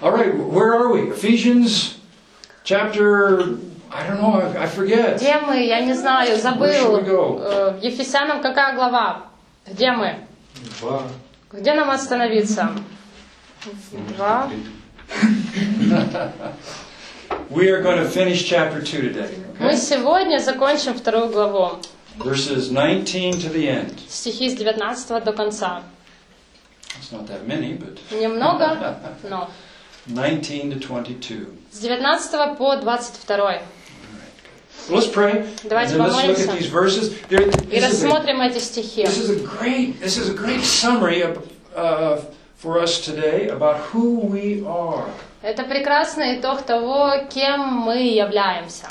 All right, where are we? Ephesians chapter, I don't know, I, forget. Где мы? Я не знаю, Where should забыл. Э, В Ефесянам какая глава? Где мы? Два. Где нам остановиться? Два. We are going to finish chapter 2 today. Мы Okay? сегодня закончим вторую главу. Verses 19 to the end. Стихи с 19 до конца. It's not that many, but Немного, но 19 to 22. с 19 по 22. Let's pray. Давайте and then let's look помолимся. at these verses. There, И this, is a, рассмотрим эти стихи. this is a great. This is a great summary of, uh, for us today about who we are. Это прекрасный итог того, кем мы являемся.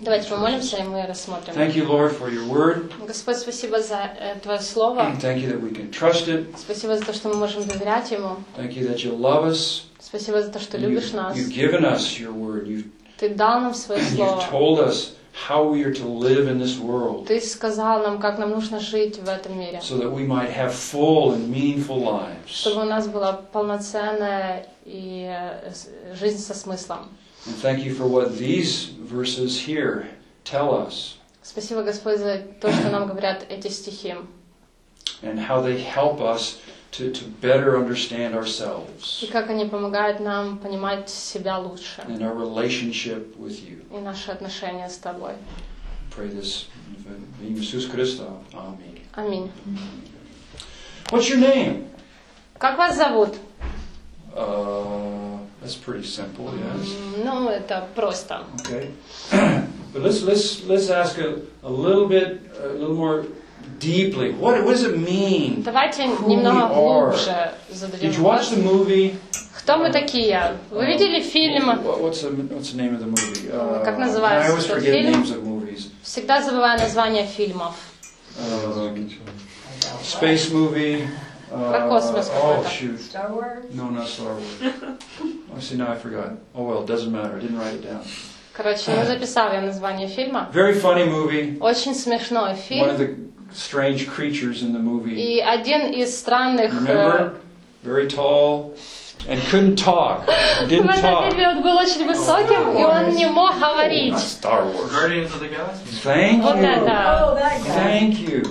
Давайте помолимся, и мы рассмотрим. Thank you, Lord, for your word. Господь, спасибо за э, Твое Слово. Thank you that we can trust it. Спасибо за то, что мы можем доверять Ему. Thank you that you love us. Спасибо за то, что You've, любишь нас. you've given us your word. You've, Ты дал нам свое you've Слово. told us how we are to live in this world Ты сказал нам, как нам нужно жить в этом мире. so that we might have full and meaningful lives. Чтобы у нас была полноценная и э, с- жизнь со смыслом. And thank you for what these verses here tell us Спасибо, Господь, за то, что нам говорят эти стихи. and how they help us to, to better understand ourselves И как они помогают нам понимать себя лучше. and our relationship with you. И наши отношения с Тобой. Pray this in the name of Jesus Christ. Amen. Аминь. What's your name? Как вас зовут? Uh, that's pretty simple, yes. М, Ну, это просто. Okay. but let's let's let's ask a, a little bit a little more deeply. What what does it mean? Давайте Who немного we are. глубже зададим Did you watch the movie? Кто мы такие? Вы видели фильм? What, what's the what's the name of the movie? Uh, Как называется I always тот forget фильм? names of movies. Всегда забываю название фильмов. Um, space movie. Uh, Про космос oh какой-то. shoot! Star Wars? No, not Star Wars. oh, see, now I forgot. Oh well, it doesn't matter. I didn't write it down. Короче, не записал я название фильма. Very funny movie. Очень смешной One of фильм. the strange creatures in the movie. И один из странных... э, Remember? Very tall and couldn't talk. В Didn't этом talk. фильме он был очень высоким, и он не мог Not говорить. Star Wars. Guardians of the Galaxy. Thank Вот you. это. Oh, that guy. Thank you.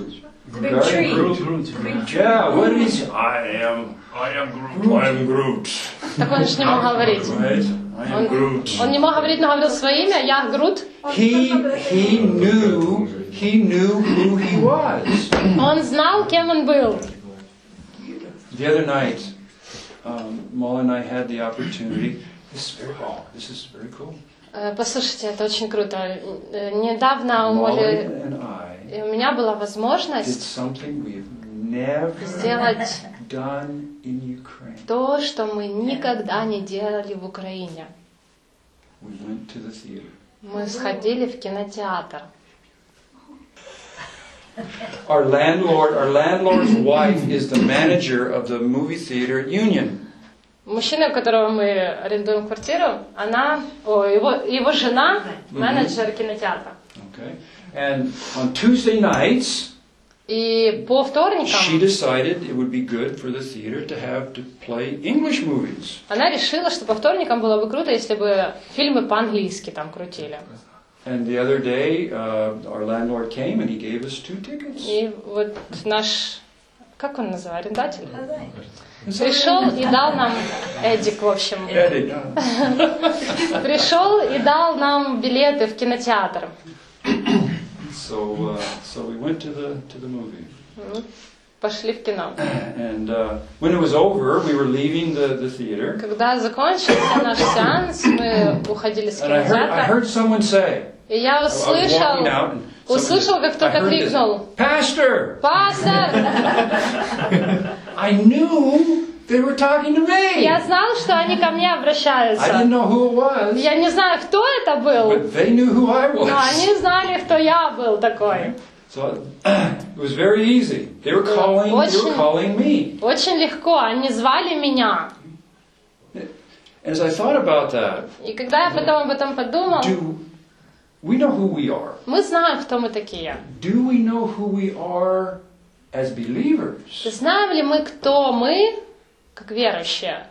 The big Guardian tree. Groot. Groot. Yeah, what is I am I am Groot. I am Groot. Так он же не мог говорить. Right? Он, он не мог говорить, но говорил свое имя. Я Грут. He he knew he knew who he was. Он знал, кем он был. The other night, um, and I had the opportunity. This is very oh, this is very cool. Э, Послушайте, это очень круто. Э, Недавно у Моли и у меня была возможность сделать done in Ukraine. то, что мы никогда не делали в Украине. We went to the theater. Мы сходили в кинотеатр. Our landlord, our landlord's wife is the manager of the movie theater at Union. Мужчина, у которого мы арендуем квартиру, она, о, его, его жена, менеджер кинотеатра. Okay? And on Tuesday nights, И по she вторникам decided it would be good for the theater to have to play English movies. она решила, что по вторникам было бы круто, если бы фильмы по-английски там крутили. And the other day, uh, our landlord came and he gave us two tickets. И вот наш, как он называет, арендатель, пришел и дал нам, Эдик, в общем, uh, пришел и дал нам билеты в кинотеатр. so, uh, so we went to the to the movie. Ну, Пошли в кино. And uh, when it was over, we were leaving the, the theater, Когда закончился наш сеанс, мы уходили с and I heard I кинотеатра, heard someone say, и я I was walking услышал, out, and somebody- услышал, как I кто-то heard this, крикнул, Pastor! «Пастор!» I knew they were talking to me. Я знал, что они ко мне I didn't обращаются. know who it was, Я не знаю, кто это был, but they knew who I но was. они знали, кто я был такой. So it was very easy. They were calling. They were Очень- calling me. Очень легко, они звали меня. As I thought about that, И когда я потом об этом подумал, do we know who we are? мы знаем, кто мы такие. Do we know who we are as believers? Знаем ли мы, кто мы как верующие.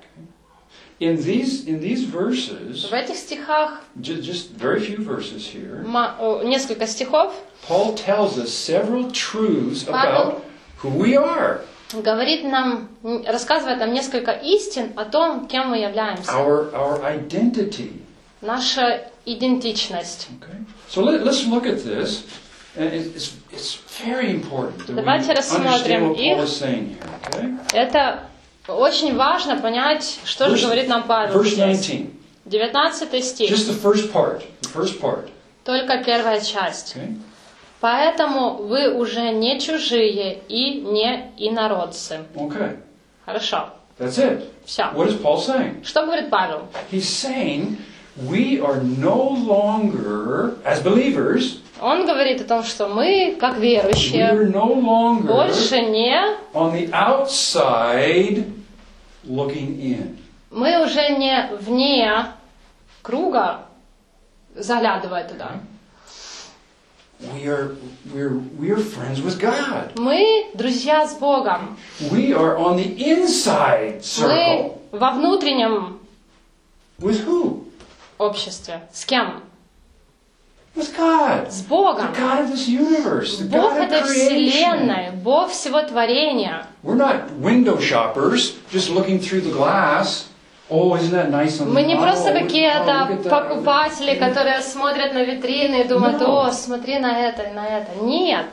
In these, in these verses, В этих стихах, ju- just very few verses here, несколько стихов, Paul tells us several truths about who we are, говорит нам, рассказывает нам несколько истин о том, кем мы являемся. our, our identity. Наша идентичность. Okay? So let, let's look at this. It's, it's very important that Давайте we рассмотрим understand what. Paul is saying here. Okay? Это очень важно понять, что же говорит нам Павел Verse здесь. 19. 19 стих, Just the first part. The first part. только первая часть. Okay? Поэтому вы уже не чужие и не инородцы. Okay. Хорошо, That's it. все. What is Paul saying? Что говорит Павел? He's saying we are no longer, as believers, Он говорит о том, что мы, как we are верующие, no longer больше не, on the outside looking in. мы уже не вне круга, заглядывая туда. We are, we're, we are friends with God. Мы друзья с Богом. We are on the inside circle. Мы во внутреннем With who? Обществе. С кем? С Богом. Бог этой creation. вселенной, Бог всего творения. We're not window shoppers just looking through the glass. Oh, isn't that nice on Мы не oh, просто oh, какие-то покупатели, которые смотрят на витрины и думают, о, смотри на это на это. Нет.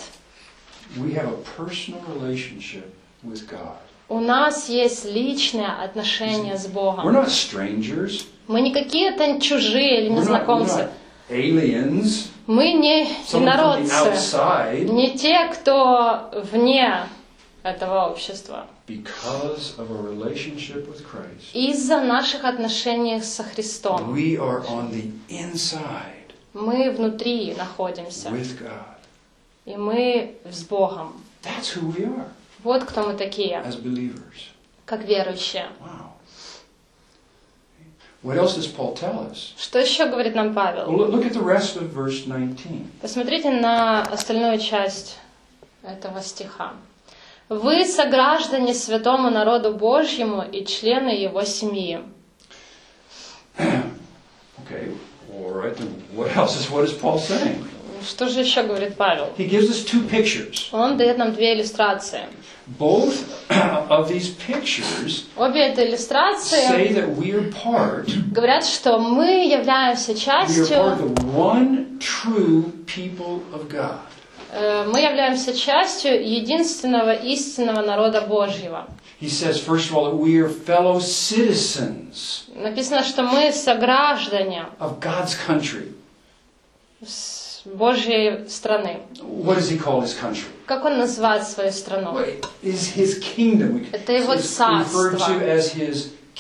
We have a personal relationship with God. У нас есть личное отношение с We're Богом. not strangers. Мы не какие-то чужие или We're we're незнакомцы. aliens. Мы не инородцы. Не те, кто вне этого общества. Из-за наших отношений со Христом. Мы внутри находимся. И мы с Богом. Вот кто мы такие, as believers. как верующие. Wow. What else does Paul tell us? Что еще говорит нам Well, Павел? look look at the rest of verse 19. Посмотрите на остальную часть этого стиха. Вы сограждане святому народу Божьему и члены его семьи. Okay, all right. Then what else is what is Paul saying? Что же еще говорит Павел? He gives us two pictures. Он дает нам две иллюстрации. Both of these pictures Обе эти say иллюстрации that we are part. говорят, что мы являемся We are part частью, of the one true people of God. э, мы являемся частью единственного истинного народа Божьего. He says, first of all, that we are fellow citizens Написано, что мы сограждане of God's country. с Божьей страны. What does he call his country? Как он называет свою страну? Is his kingdom. Это его царство.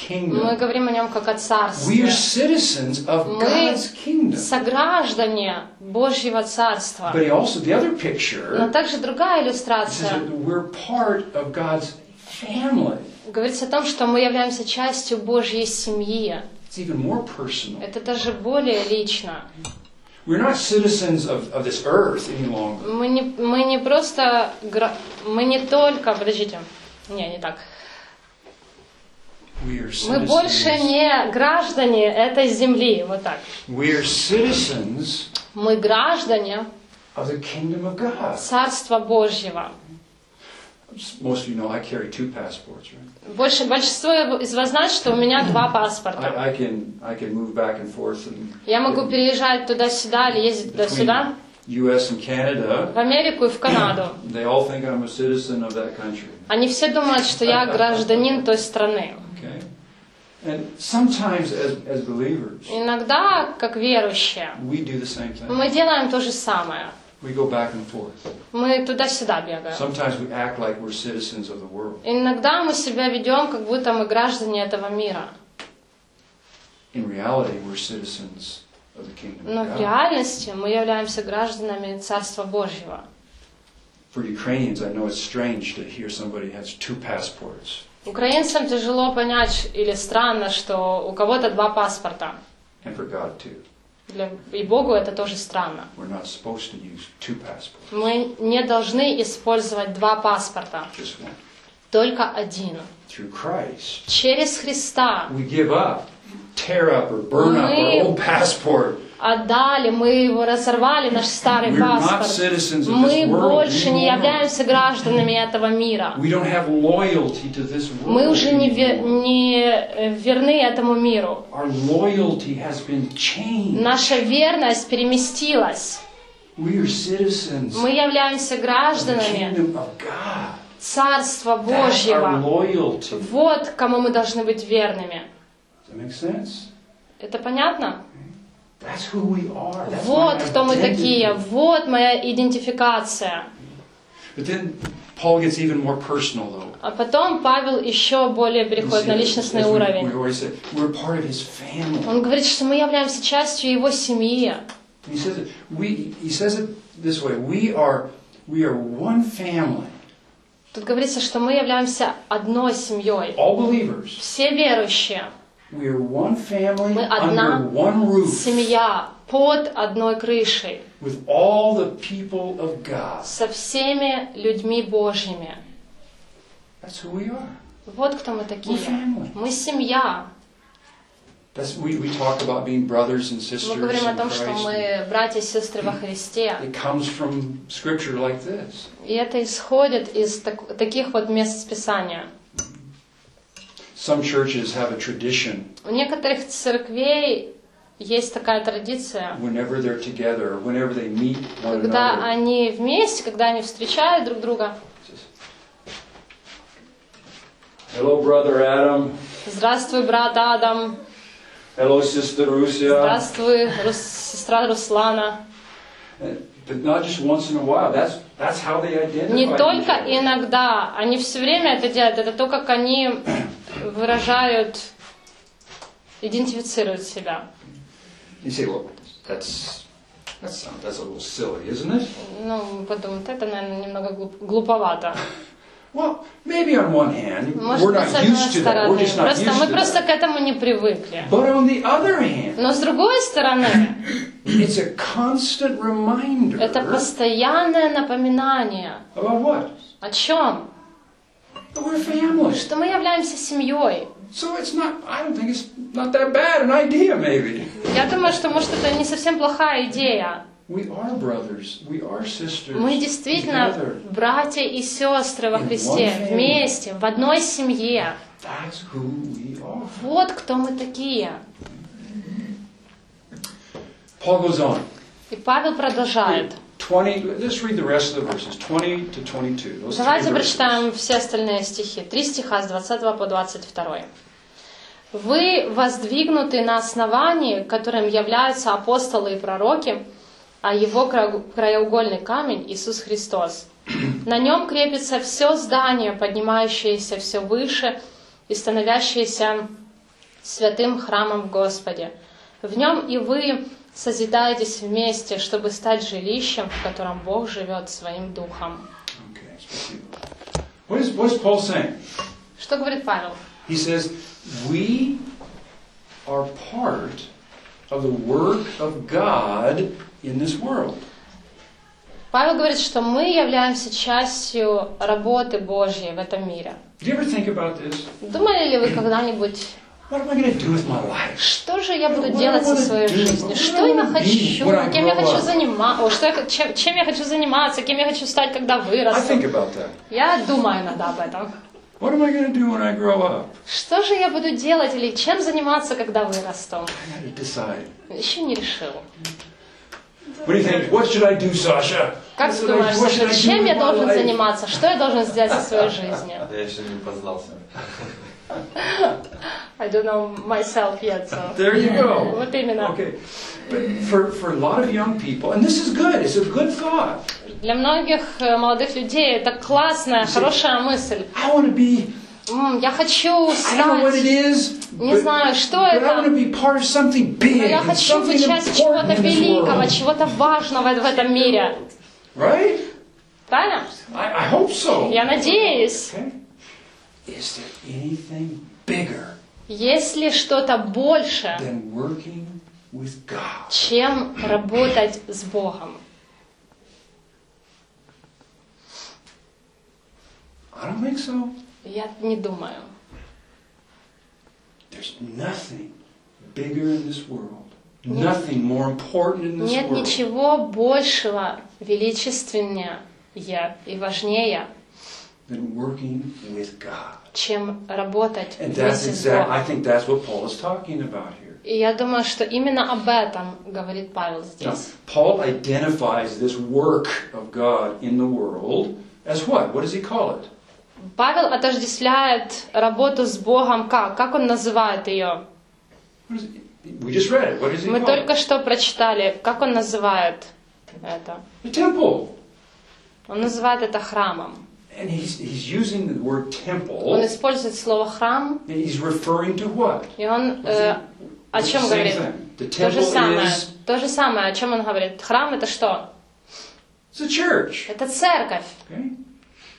Мы говорим о нем как о царстве. Мы сограждане Божьего царства. But he also, the other Но также другая иллюстрация that we're part of God's family. говорится о том, что мы являемся частью Божьей семьи. It's even more personal. Это даже более лично. We're not citizens of, of this earth any longer. Мы не, мы не просто... Мы не только... Подождите. Не, не так. Мы больше citizens. не граждане этой земли. Вот так. We are citizens Мы граждане of the kingdom of God. Царства Божьего. Most of you know I carry two passports, right? Больше, большинство из вас знает, что у меня два паспорта. I, I can I can move back and forth and Я могу переезжать туда-сюда или ездить туда-сюда, U.S. and Canada. в Америку и в Канаду. They all think I'm a citizen of that country. Они все думают, что я гражданин той страны. Okay, and sometimes as as believers, Иногда, как верующие, we do the same thing. мы делаем то же самое. We go back and forth. Мы туда-сюда бегаем. Sometimes we act like we're citizens of the world. Иногда мы себя ведем, как будто мы граждане этого мира. In reality, we're citizens of the kingdom Но of в God. реальности мы являемся гражданами Царства Божьего. For Ukrainians, I know it's strange to hear somebody has two passports, Украинцам тяжело понять или странно, что у кого-то два паспорта. and for God too. Для, и Богу это тоже странно. Мы не должны использовать два паспорта, только один. Через Христа We give up, tear up, or burn up our old passport. Отдали, мы его разорвали, наш старый паспорт. Мы больше не являемся гражданами этого мира. Мы уже не, ве- anymore. не верны этому миру. Наша верность переместилась. Мы являемся гражданами. Царства Божьего. Вот кому мы должны быть верными. Это понятно? Вот кто мы такие, вот моя идентификация. But then Paul gets even more personal, though. А потом Павел еще более переходит на личностный уровень. Он говорит, что мы являемся частью его семьи. He says it, we, he says it this way we are, we are one family, Тут говорится, что мы являемся одной семьей. all believers. Все верующие. We are one family Мы одна under one roof Семья под одной крышей. with all the people of God. Со всеми людьми Божьими. That's who we are. Вот кто мы такие. Мы семья. That's, we, we talk about being brothers and sisters Мы говорим о том, что мы братья и сестры во Христе. It comes from scripture like this. И это исходит из так- таких вот мест Писания. Some churches have a tradition У некоторых церквей есть такая традиция, whenever they're together, whenever they meet one когда another. они вместе, когда они встречают друг друга. Hello, brother Adam. Здравствуй, брат Адам. Hello, sister Rusia. Здравствуй, Рус- сестра Руслана. But not just once in a while. That's that's how they identify. Не только иногда, они все время это делают. Это то, как они выражают, идентифицируют себя. You say, well, that's that's that's a little silly, isn't it? Ну, подумают, это, наверное, немного глуп- глуповато. Well, maybe on one hand, Может we're not used to that. We're just not Просто, used мы to просто that. к этому не привыкли. But on the other hand, Но с другой стороны, it's a constant reminder это постоянное напоминание. about what? О чем? That we're family. Что мы являемся семьей. So it's not. I don't think it's not that bad an idea. Maybe Я думаю, что, может, это не совсем плохая идея. we are brothers. We are sisters. Мы действительно together. братья и сестры во Христе, вместе, в одной семье. That's who we are. Вот кто мы такие. Paul goes on. И Павел продолжает. 20, let's read the rest of the verses, 20 to 22. Those three Давайте прочитаем все остальные стихи. Три стиха с 20 по 22. Вы воздвигнуты на основании, которым являются апостолы и пророки, а его кра- краеугольный камень Иисус Христос. На нем крепится все здание, поднимающееся все выше и становящееся святым храмом в Господе. В нем и вы созидаетесь вместе, чтобы стать жилищем, в котором Бог живет своим духом. What is, what is Paul saying? Что говорит Павел? He says, We are part of the work of God in this world. Павел говорит, что мы являемся частью работы Божьей в этом мире. Did you ever think about this? Думали ли вы когда-нибудь, Что же я буду делать со своей жизнью? Что я хочу? Кем я хочу заниматься? Что я, чем, чем я хочу заниматься? Кем я хочу стать, когда вырасту? Я думаю иногда об этом. What am I going to do when I grow up? Что же я буду делать или чем заниматься, когда вырасту? Еще не решил. What do you think? What should I do, Sasha? Как ты думаешь, Саша, чем я должен заниматься? Что я должен сделать со своей жизнью? Я еще не познался. I don't know myself yet, so. There you go. Вот именно. Okay. But for, for a lot of young people, and this is good, it's a good thought. Для многих э, молодых людей это классная, хорошая мысль. I want to be, я хочу is, не but, знаю, что but I want to это, be part of something но big, я хочу быть частью чего-то великого, чего-то важного в этом мире. Right? Правильно? I, I hope so. Я надеюсь. Okay. Is there anything bigger Есть ли что-то больше, than working with God? чем работать с Богом? I don't think so. Я не думаю. There's nothing bigger in this world, nothing more important in this Нет world ничего большего, величественнее и важнее, than working with God. чем работать And that's вместе с exactly, I Богом. think that's what Paul is talking about here. И я думаю, что именно об этом говорит Павел Now, здесь. Paul identifies this work of God in the world as what? What does he call it? Павел отождествляет работу с Богом как? Как он называет ее? What is it? We just read it. What does he Мы call только it? что прочитали, как он называет это. The temple. Он называет это храмом. And he's, he's using the word Он temple, использует слово храм, and he's referring to what? и он э, о чем It's the same говорит? thing. The То же temple самое. is То же самое, о чем он говорит. Храм это что? it's a church. Это церковь. Okay?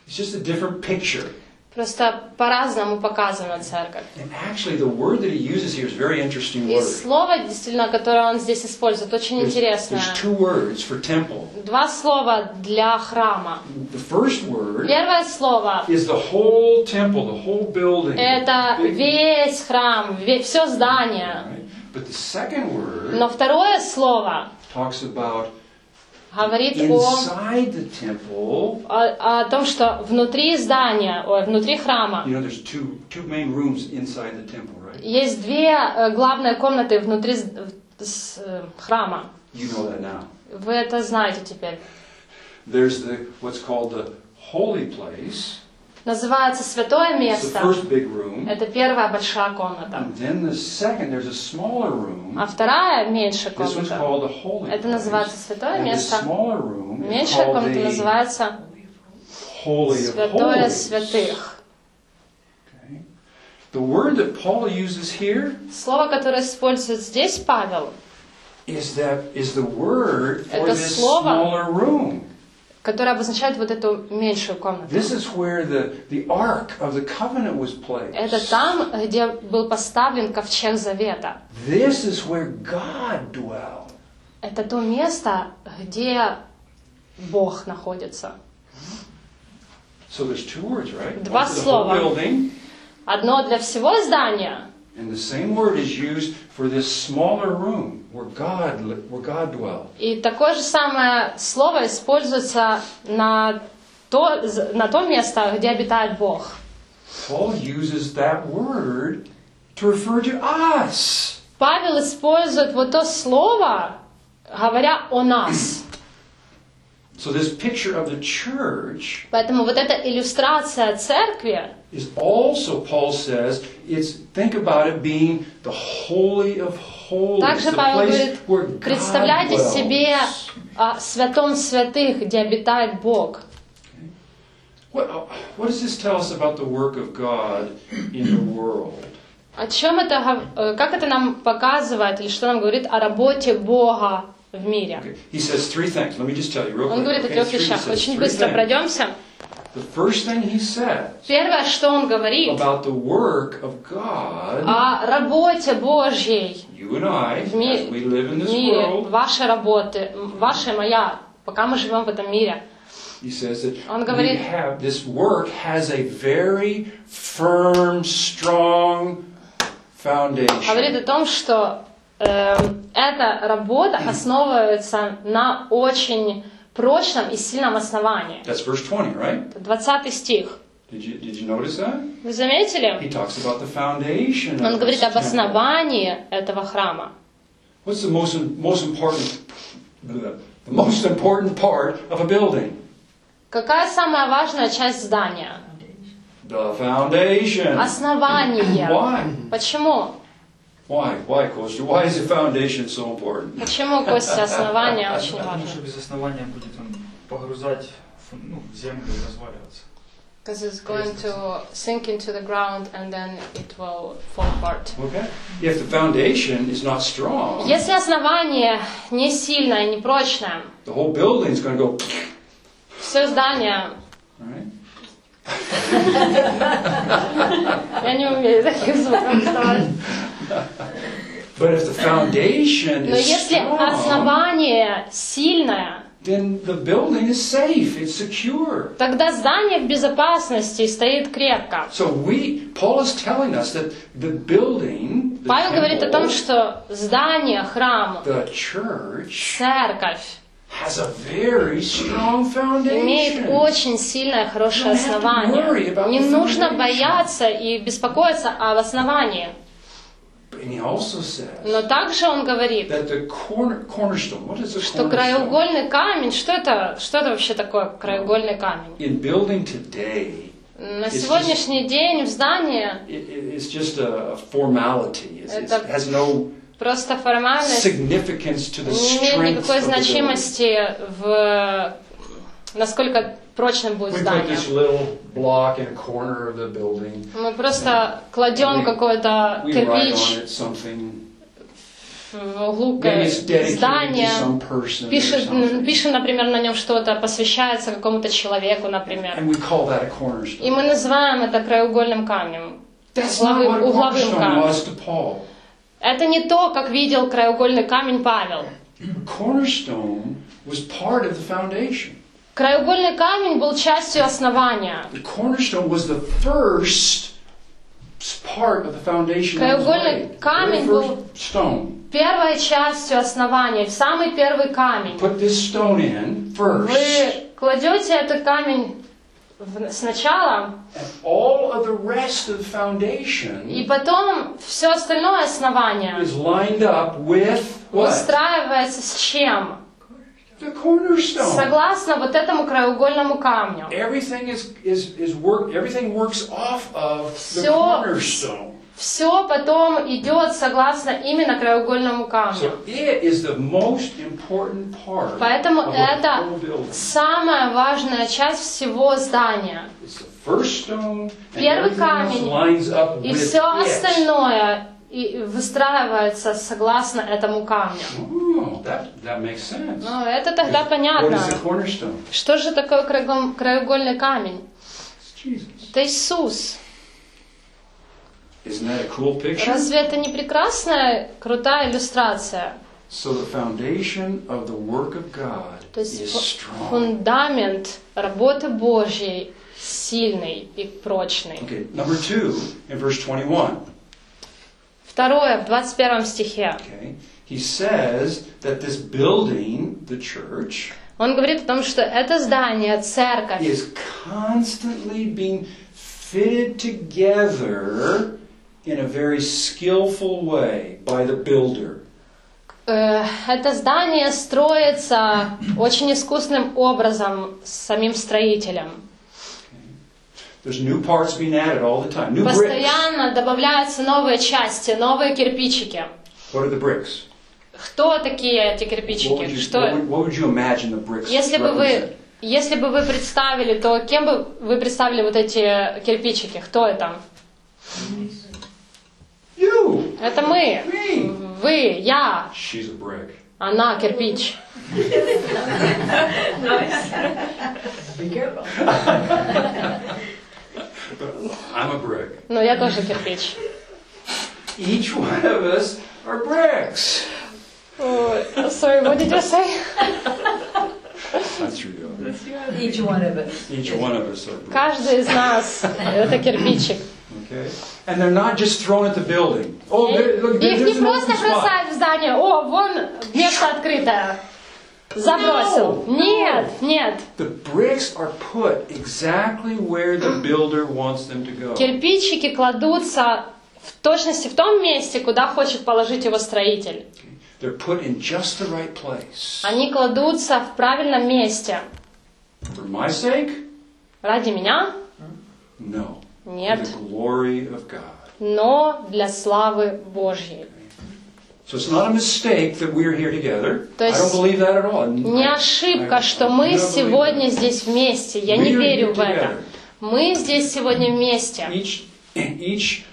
It's just a different picture. Просто по-разному показана церковь. И слово, действительно, которое он здесь использует, очень There's, интересное. there's two words for temple. Два слова для храма. The first word Первое слово is the whole temple, the whole building. это весь храм, все здание. Right? But the second word Но второе слово talks about говорит о, о, о том, что внутри здания, внутри храма You know, there's two two main rooms inside the temple, right? есть две э, главные комнаты внутри э, храма. You know. Вы это знаете теперь. There's the what's called the holy place. Называется святое место. Это первая большая комната. А вторая меньшая комната. Это называется святое место. Меньшая комната называется святое святых. The word that Paul uses here Слово, которое использует здесь Павел, is that is the word for this smaller room. Которое обозначает вот эту меньшую комнату. This is where the, the ark of the covenant was placed. Это там, где был поставлен ковчег завета. This is where God dwelled. Это то место, где Бог находится. So there's two words, right? Два слова. building, Одно для всего здания, and the same word is used for this smaller room where God li- where God dwelled. и такое же самое слово используется на то, на то место, где обитает Бог. Paul uses that word to refer to us. Павел использует вот то слово, говоря о нас. So this picture of the church Поэтому вот эта иллюстрация церкви, is also, Paul says, it's think about it being the holy of holies, также Павел говорит, представляйте себе о святом святых, где обитает Бог. What, what does this tell us about the work of God in the world? О чем это, э, как это нам показывает или что нам говорит о работе Бога в мире? Okay. He says three things. Let me just tell you real Он quick. говорит о трех вещах. Очень быстро пройдемся. The first thing he says Первое, что он говорит about the work of God, о работе Божьей you and I, в ми- as we live in this мире, world, вашей работы, ваша и моя, пока мы живем в этом мире. he says that Он we говорит- have this work has a very firm, strong foundation. Говорит о том, что эм, эта работа основывается на очень прочном и сильном основании. That's verse 20, right? 20 стих. Did you, did you notice that? Вы заметили? He talks about the foundation Он говорит об основании этого храма. What's the most, most important, the most important part of a building? Какая самая важная часть здания? The foundation. Основание. Why? Почему? Why? Why, Kostya? Why is the foundation so important? Почему, Костя, основание очень Потому важно? что без основания будет он погрузать фун- ну, в землю и разваливаться. Because it's going to sink into the ground and then it will fall apart. Okay. If the foundation is not strong, Если основание не сильное, не прочное, the whole building is going to go. все здание, Right? я не умею таких звуков издавать. But if the foundation Но is если strong, основание сильное, then the building is safe, it's secure. Тогда здание в безопасности стоит крепко. So we, Paul is telling us that the building, the Павел говорит о том, что здание, храм, the church, церковь has a very strong имеет foundation. очень сильное, хорошее основание. Не нужно бояться и беспокоиться об основании. And he also says Но также он говорит, that the corner, cornerstone, what is a что краеугольный камень, что это, что это вообще такое краеугольный камень? In building today, На It's сегодняшний день в здании Это- it has no просто формальность significance to the не имеет никакой значимости в насколько прочным будет We put здание. this little block in a corner of the building. Мы просто кладем We- какой-то We write on кирпич it something. в углу Maybe it's dedicated to здания, some person or пишет, something. пишем, например, на нем что-то, посвящается какому-то человеку, например. And we call that a И cornerstone. мы называем это краеугольным камнем. That's not угловым- what a угловым cornerstone камнем. was to Paul. Это не то, как видел краеугольный камень Павел. A cornerstone was part of the foundation. Краеугольный камень был частью основания. The cornerstone was the first part of the foundation. Краеугольный камень был- stone. Первой частью основания, самый первый камень. Put this stone in first, Вы кладете этот камень сначала, all of the rest of the foundation и потом все остальное основание is lined up with what? выстраивается с чем? The cornerstone. Согласно вот этому краеугольному камню. Everything is is is work. Everything works off of the Всё- cornerstone. Все потом идет согласно именно краеугольному камню. So it is the most important part Поэтому это самая важная часть всего здания. It's the first stone, and Первый камень, lines up И with все остальное и выстраивается согласно этому камню. Oh, that that makes sense. Ну, это тогда What понятно. is the cornerstone? Что же такое краеугол- краеугольный камень? Это Иисус. Isn't that a cool picture? Разве это не прекрасная, крутая иллюстрация? So the foundation of the work of God То есть is фу- strong. фундамент работы Божьей сильный и прочный. Okay, number two in verse 21. Второе, в 21 стихе. Okay, he says that this building, the church, Он говорит о том, что это здание, церковь, is constantly being fitted together in a very skillful way by the builder. Э, Это здание строится очень искусным образом самим строителем. There's new parts being added all the time. New bricks. Постоянно добавляются новые части, новые кирпичики. What are the bricks? Кто такие эти What would, кирпичики? you, Что? what, would, what would you imagine the bricks Если бы вы, если бы вы представили, то кем бы вы представили вот эти кирпичики? Кто это? You! Это мы. Me! Вы, я, She's a brick. она кирпич. Be careful. I'm a brick. Но я тоже кирпич. Each one of us are bricks. Ой, Sorry, what did you say? That's true. Each one of us. Each one of us are bricks. Каждый из нас это кирпичик. Okay? And they're not just thrown at the building. Oh, there, look, there- Их не просто бросают в здание. О, вон место открытое. Забросил. Нет, нет. The bricks are put exactly where the builder wants them to go. Кирпичики кладутся в точности в том месте, куда хочет положить его строитель. They're put in just the right place. Они кладутся в правильном месте. For my sake? Ради меня? No. For Нет. the glory of God. Но для славы Божьей. So it's not a mistake that we're here together. То I есть don't believe that at all. Не I- ошибка, I- что I мы сегодня здесь вместе. Я не We are верю в это. Мы здесь сегодня вместе. Each, each,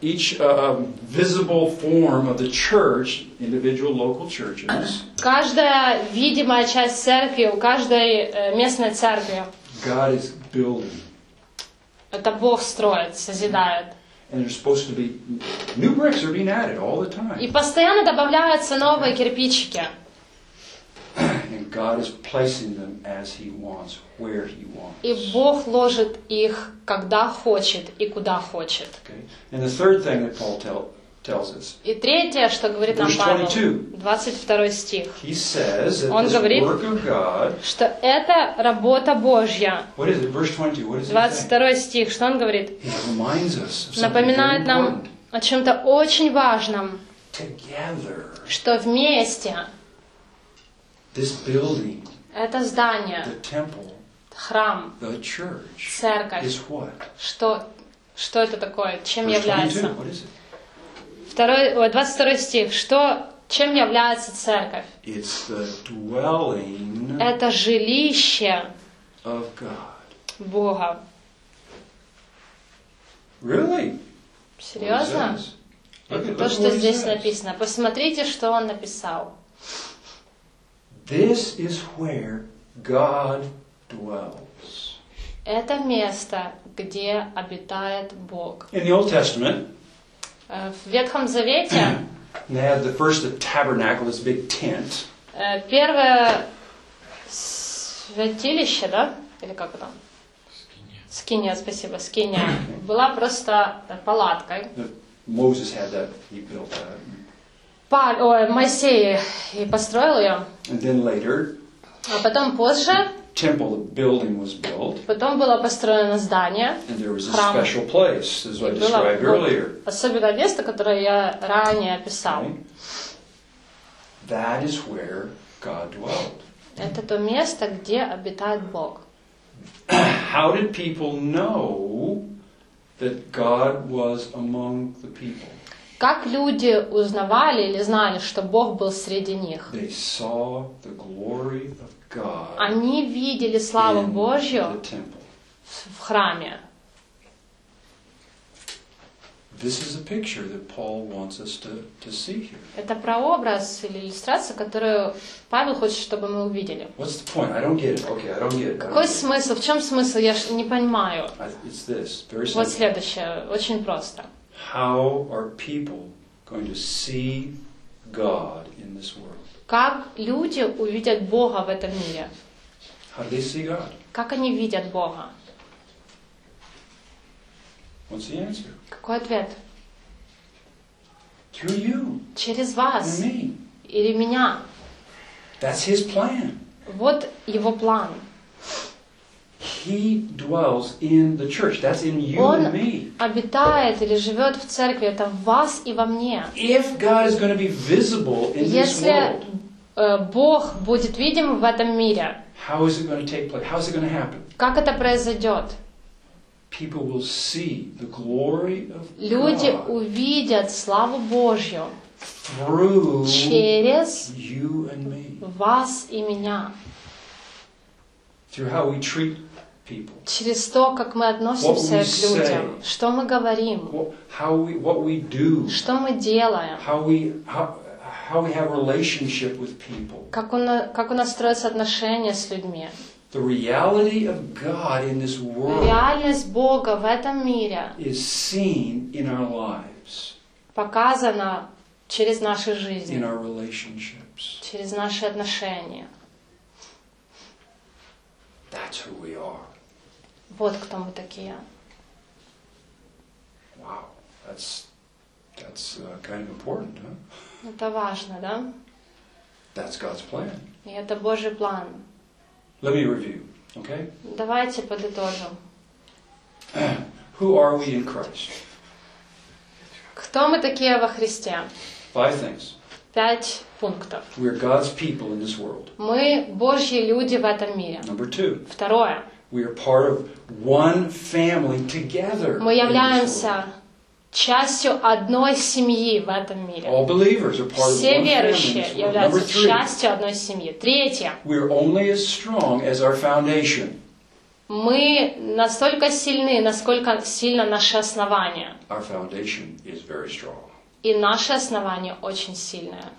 each uh, um, visible form of the church, individual local churches, Каждая видимая часть церкви, у каждой э, местной церкви, God is building. это Бог строит, созидает. And there's supposed to be new bricks are being added all the И time. постоянно добавляются новые кирпичики. And And God is placing them as He wants, where He wants. И Бог ложит их, когда хочет и куда хочет. Okay? And the third thing that Paul tell, tells us, И третье, что говорит нам Павел, 22. 22 стих, Он говорит, что это работа Божья. What is it? Verse 22. What does it say? 22 стих, что он говорит? Напоминает нам о чем-то очень важном, что вместе это здание, храм, церковь, что, что это такое, чем Verse 22. является? Второй, ой, 22 стих, что, чем является церковь? It's the dwelling Это жилище of God. Бога. Really? Серьезно? Это то, что здесь написано. Посмотрите, что он написал. This is where God dwells. Это место, где обитает Бог. In the Old Testament, В Ветхом Завете they had the first the tabernacle, this big tent. э, первое святилище, да? Или как это? Скиния, спасибо, скиния. Была просто э, палаткой. Moses had that, he built that. Па- ой, Моисей и построил ее. And then later, А потом позже, temple, the building was built, потом было построено здание. and there was a Храм. special place, as I И было described вот earlier. особенное место, которое я ранее описал. Okay? That is where God dwelled. Это то место, где обитает Бог. How did people know that God was among the people? Как люди узнавали или знали, что Бог был среди них? Они видели славу Божью в храме. Это прообраз или иллюстрация, которую Павел хочет, чтобы мы увидели. Какой смысл? В чем смысл? Я не понимаю. Вот следующее, очень просто. How are people going to see God in this world? Как люди увидят Бога в этом мире? How do they see God? Как они видят Бога? What's the answer? Какой ответ? Through you Через and вас me. или меня. That's His plan. Вот его план. He dwells in the church. That's in you Он and me. обитает или живет в церкви. Это в вас и во мне. If God is going to be visible in this Если world, э, Бог будет видим в этом мире, how is it going to take place? How is it going to happen? как это произойдет? People will see the glory of Люди God увидят славу Божью through через you and me. вас и меня. Through how we treat people. Через то, как мы относимся к людям, say. что мы говорим, What, how we, what we do. что мы делаем, How we, how, how we have relationship with people. как у, как у нас строятся отношения с людьми. The reality of God in this world Реальность Бога в этом мире is seen in our lives, показана через наши in жизни, our relationships. через наши отношения. That's who we are. Вот кто мы такие. Wow, that's that's uh, kind of important, huh? Это важно, да? That's God's plan. И это Божий план. Let me review, okay? Давайте подытожим. Who are we in Christ? Кто мы такие во Христе? Five things. Пять пунктов. We're God's people in this world. Мы Божьи люди в этом мире. Number two, Второе. we are part of one family together. Мы являемся частью одной семьи в этом мире. All believers are part Все верующие являются частью одной семьи. Третье. we're only as strong as our foundation. Мы настолько сильны, насколько сильно наше основание. Our foundation is very strong. И наше основание очень сильное.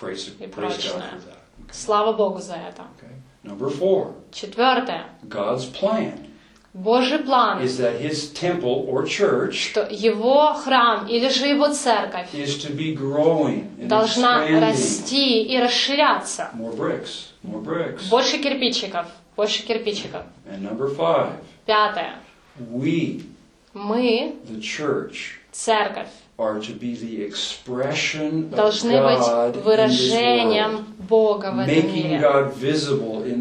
Praise, И прочное. that. Слава Богу за это. Okay. Number four, Четвертое. God's plan. Божий план, is that his temple or church что его храм или же его церковь is to be growing and должна расти и расширяться. More bricks, more bricks. Больше кирпичиков, больше кирпичиков. And number five, Пятое. we, Мы, the church, церковь, должны быть выражением Бога в этом мире.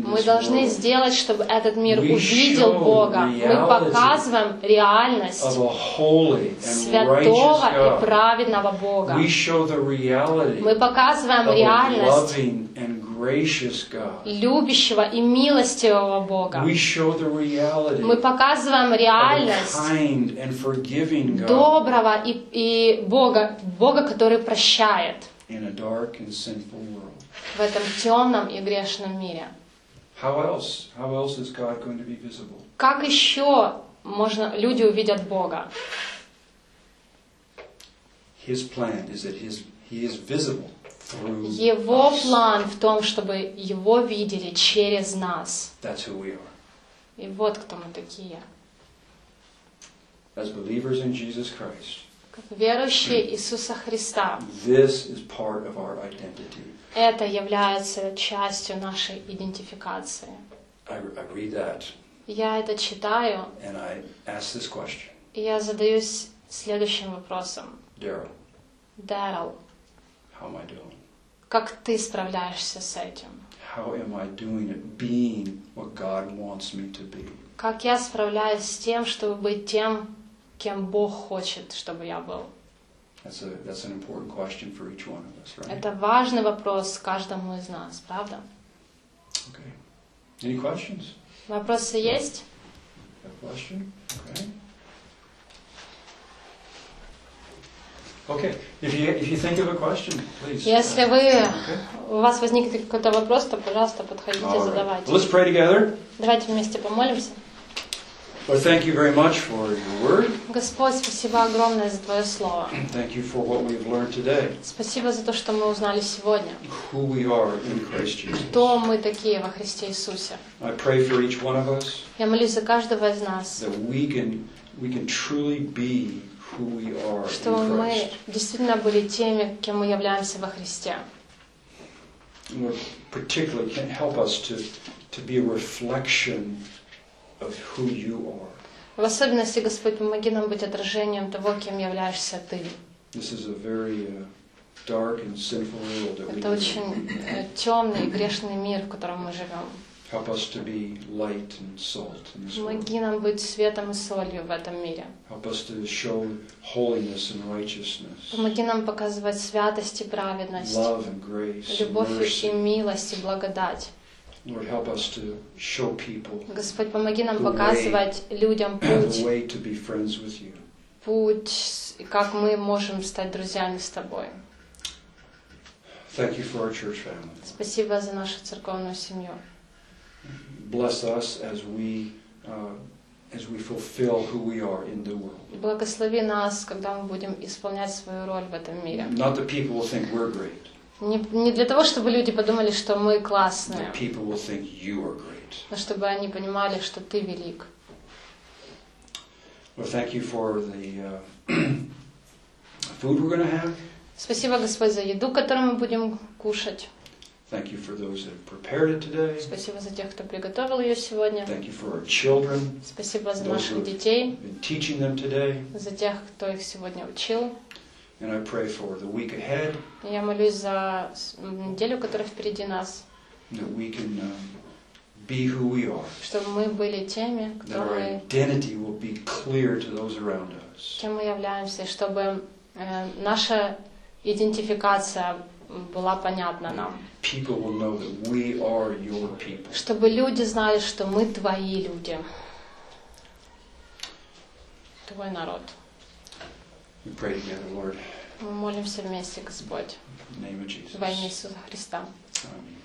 Мы должны сделать, чтобы этот мир увидел Бога. Мы показываем реальность святого и праведного Бога. Мы показываем реальность любящего и милостивого Бога. Мы показываем реальность kind and forgiving God доброго и, и Бога, Бога, который прощает in a dark and sinful world. в этом темном и грешном мире. How else? How else is God going to be visible? Как еще можно, люди увидят Бога? His plan is that his, he is visible Его план в том, чтобы Его видели через нас. That's who we are. И вот кто мы такие. As believers in Jesus Christ, Как верующие Иисуса Христа. this is part of our identity. Это является частью нашей идентификации. I, I read that Я это читаю, and I ask this question и я задаюсь следующим вопросом. Daryl, Дэрил, how am I doing? Как ты справляешься с этим? How am I doing at being what God wants me to be? Как я справляюсь с тем, чтобы быть тем, кем Бог хочет, чтобы я был? That's, a, that's an important question for each one of us, right? Это важный вопрос каждому из нас, правда? Okay. Any questions? Вопросы есть? A question? Okay. Okay. If you, if you think of a question, please. Если вы, Okay. у вас возникнет какой-то вопрос, то, пожалуйста, подходите, All right. задавайте. Let's pray together. Давайте вместе помолимся. Lord, thank you very much for your word. Господь, спасибо огромное за Твое Слово. Thank you for what we've learned today, Спасибо за то, что мы узнали сегодня. who we are in Christ Jesus. Кто мы такие во Христе Иисусе. I pray for each one of us Я молюсь за каждого из нас, that we can we can truly be who we are чтобы мы действительно были теми, кем мы являемся во Христе. Lord, particularly can help us to to be a reflection of who you are. В особенности, Господь, помоги нам быть отражением того, кем являешься Ты. This is a very uh, dark and sinful world that we Это очень темный и грешный мир, в котором мы живем. Help us to be light and salt in this world. Помоги нам быть светом и солью в этом мире. Help us to show holiness and righteousness, Помоги нам показывать святость и праведность, love and grace, and любовь и милость и благодать. Lord, help us to show people Господь, помоги нам показывать людям путь, way to be friends with you. путь, как мы можем стать друзьями с Тобой. Thank you for our church family. Спасибо за нашу церковную семью. Bless us as we uh, as we fulfill who we are in the world. Благослови нас, когда мы будем исполнять свою роль в этом мире. Not that people will think we're great, Не, не для того, чтобы люди подумали, что мы классные, that people will think you are great. но чтобы они понимали, что Ты велик. Lord, thank you for the uh, food we're going to have. Спасибо, Господь, за еду, которую мы будем кушать. Thank you for those that have prepared it today. Спасибо за тех, кто приготовил ее сегодня. Thank you for our children, Спасибо за наших детей, been teaching them today. за тех, кто их сегодня учил. And I pray for the week ahead Я молюсь за неделю, которая впереди нас, that we can uh, be who we are, чтобы мы были теми, that кто our мы, identity will be clear to those around us. кем мы являемся, чтобы э, наша идентификация была понятна нам. People will know that we are your people. Чтобы люди знали, что мы твои люди. Твой народ. We pray together, Lord, Мы молимся вместе, Господь, in the name of Jesus. во имя Иисуса Христа. Amen.